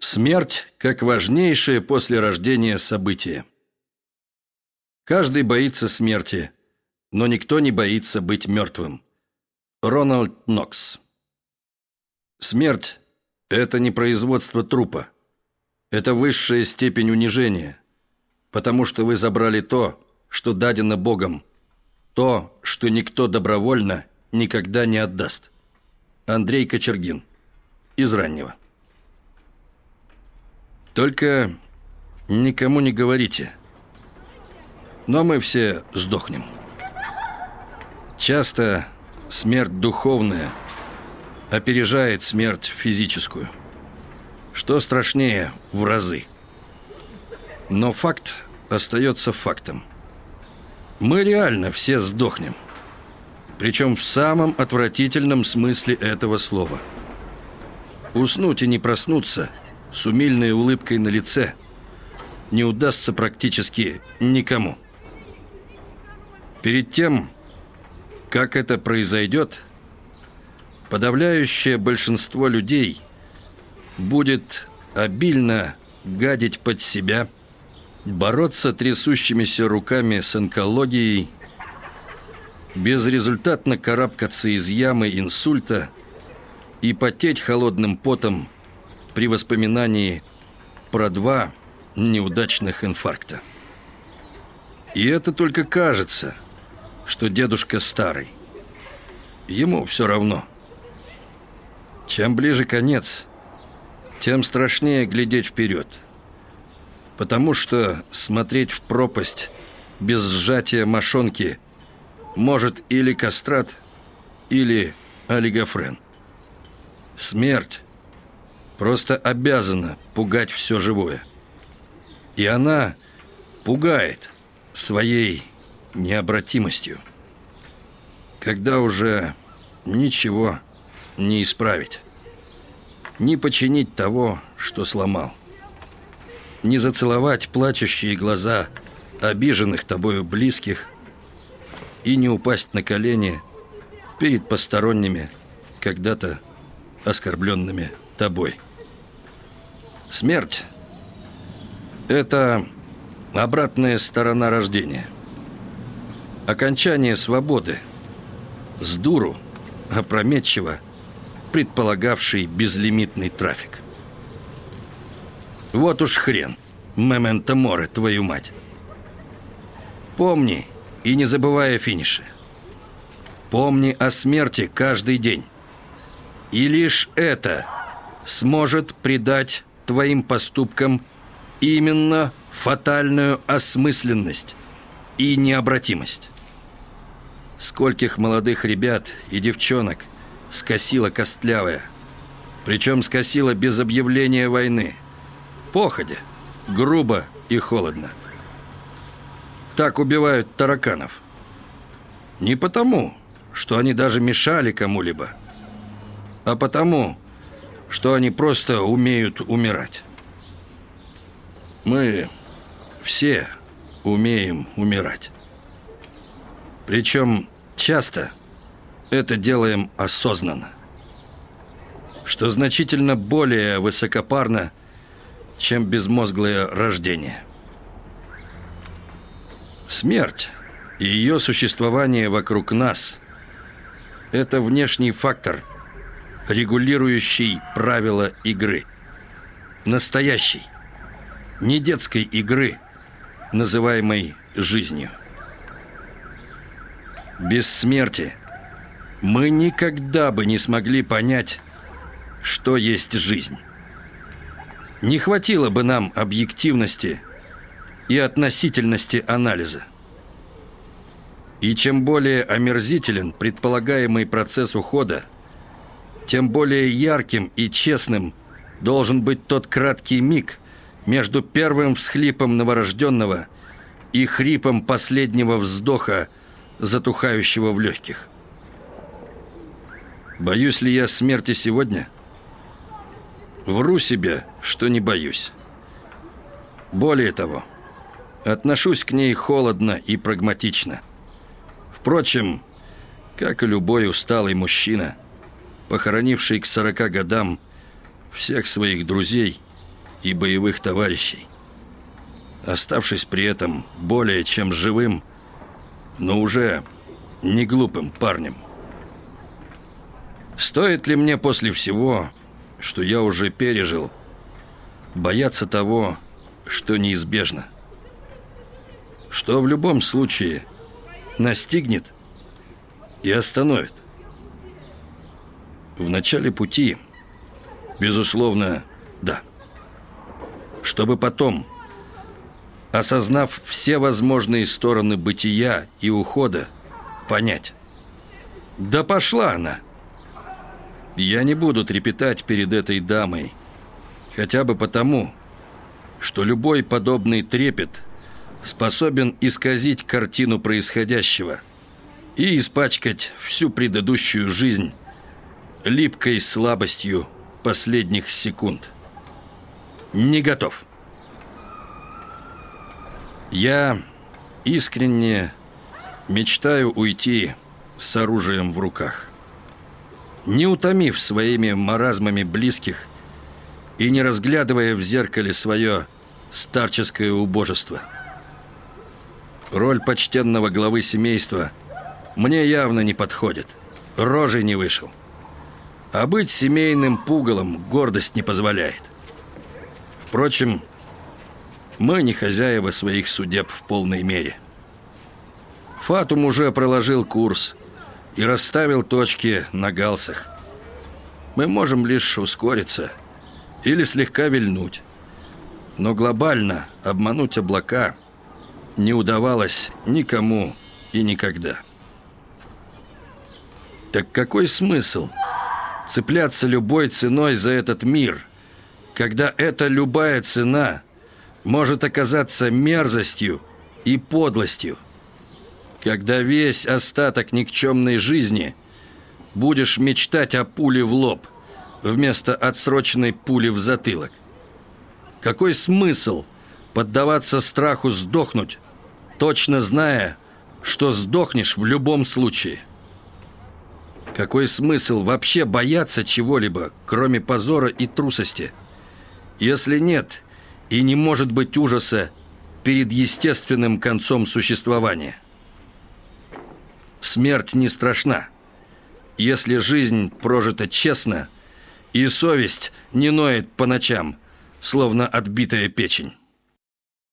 Смерть как важнейшее после рождения событие. Каждый боится смерти, но никто не боится быть мертвым. Рональд Нокс. Смерть – это не производство трупа. Это высшая степень унижения, потому что вы забрали то, что дадено Богом, то, что никто добровольно никогда не отдаст. Андрей Кочергин. Из раннего. Только никому не говорите. Но мы все сдохнем. Часто смерть духовная опережает смерть физическую. Что страшнее в разы. Но факт остается фактом. Мы реально все сдохнем. Причем в самом отвратительном смысле этого слова. Уснуть и не проснуться – с умильной улыбкой на лице не удастся практически никому. Перед тем, как это произойдет, подавляющее большинство людей будет обильно гадить под себя, бороться трясущимися руками с онкологией, безрезультатно карабкаться из ямы инсульта и потеть холодным потом при воспоминании про два неудачных инфаркта. И это только кажется, что дедушка старый. Ему все равно. Чем ближе конец, тем страшнее глядеть вперед. Потому что смотреть в пропасть без сжатия мошонки может или кастрат, или олигофрен. Смерть просто обязана пугать все живое. И она пугает своей необратимостью. Когда уже ничего не исправить. Не починить того, что сломал. Не зацеловать плачущие глаза обиженных тобою близких и не упасть на колени перед посторонними, когда-то оскорбленными тобой. Смерть – это обратная сторона рождения. Окончание свободы. С дуру, опрометчиво, предполагавший безлимитный трафик. Вот уж хрен, мементо море, твою мать. Помни и не забывай о финише. Помни о смерти каждый день. И лишь это сможет придать твоим поступкам именно фатальную осмысленность и необратимость. Скольких молодых ребят и девчонок скосила костлявая, причем скосила без объявления войны, походя, грубо и холодно. Так убивают тараканов. Не потому, что они даже мешали кому-либо, а потому, что они просто умеют умирать. Мы все умеем умирать. Причем часто это делаем осознанно. Что значительно более высокопарно, чем безмозглое рождение. Смерть и ее существование вокруг нас – это внешний фактор – регулирующий правила игры. Настоящей, не детской игры, называемой жизнью. Без смерти мы никогда бы не смогли понять, что есть жизнь. Не хватило бы нам объективности и относительности анализа. И чем более омерзителен предполагаемый процесс ухода, тем более ярким и честным должен быть тот краткий миг между первым всхлипом новорожденного и хрипом последнего вздоха, затухающего в легких. Боюсь ли я смерти сегодня? Вру себе, что не боюсь. Более того, отношусь к ней холодно и прагматично. Впрочем, как и любой усталый мужчина – похоронивший к сорока годам всех своих друзей и боевых товарищей, оставшись при этом более чем живым, но уже не глупым парнем. Стоит ли мне после всего, что я уже пережил, бояться того, что неизбежно? Что в любом случае настигнет и остановит? В начале пути, безусловно, да. Чтобы потом, осознав все возможные стороны бытия и ухода, понять. Да пошла она! Я не буду трепетать перед этой дамой. Хотя бы потому, что любой подобный трепет способен исказить картину происходящего и испачкать всю предыдущую жизнь липкой слабостью последних секунд. Не готов. Я искренне мечтаю уйти с оружием в руках не утомив своими маразмами близких и не разглядывая в зеркале свое старческое убожество. Роль почтенного главы семейства мне явно не подходит. Рожей не вышел. А быть семейным пугалом гордость не позволяет. Впрочем, мы не хозяева своих судеб в полной мере. Фатум уже проложил курс – и расставил точки на галсах. Мы можем лишь ускориться или слегка вильнуть. Но глобально обмануть облака не удавалось никому и никогда. Так какой смысл цепляться любой ценой за этот мир, когда эта любая цена может оказаться мерзостью и подлостью? когда весь остаток никчемной жизни будешь мечтать о пуле в лоб вместо отсроченной пули в затылок? Какой смысл поддаваться страху сдохнуть, точно зная, что сдохнешь в любом случае? Какой смысл вообще бояться чего-либо, кроме позора и трусости, если нет и не может быть ужаса перед естественным концом существования? Смерть не страшна, если жизнь прожита честно, и совесть не ноет по ночам, словно отбитая печень.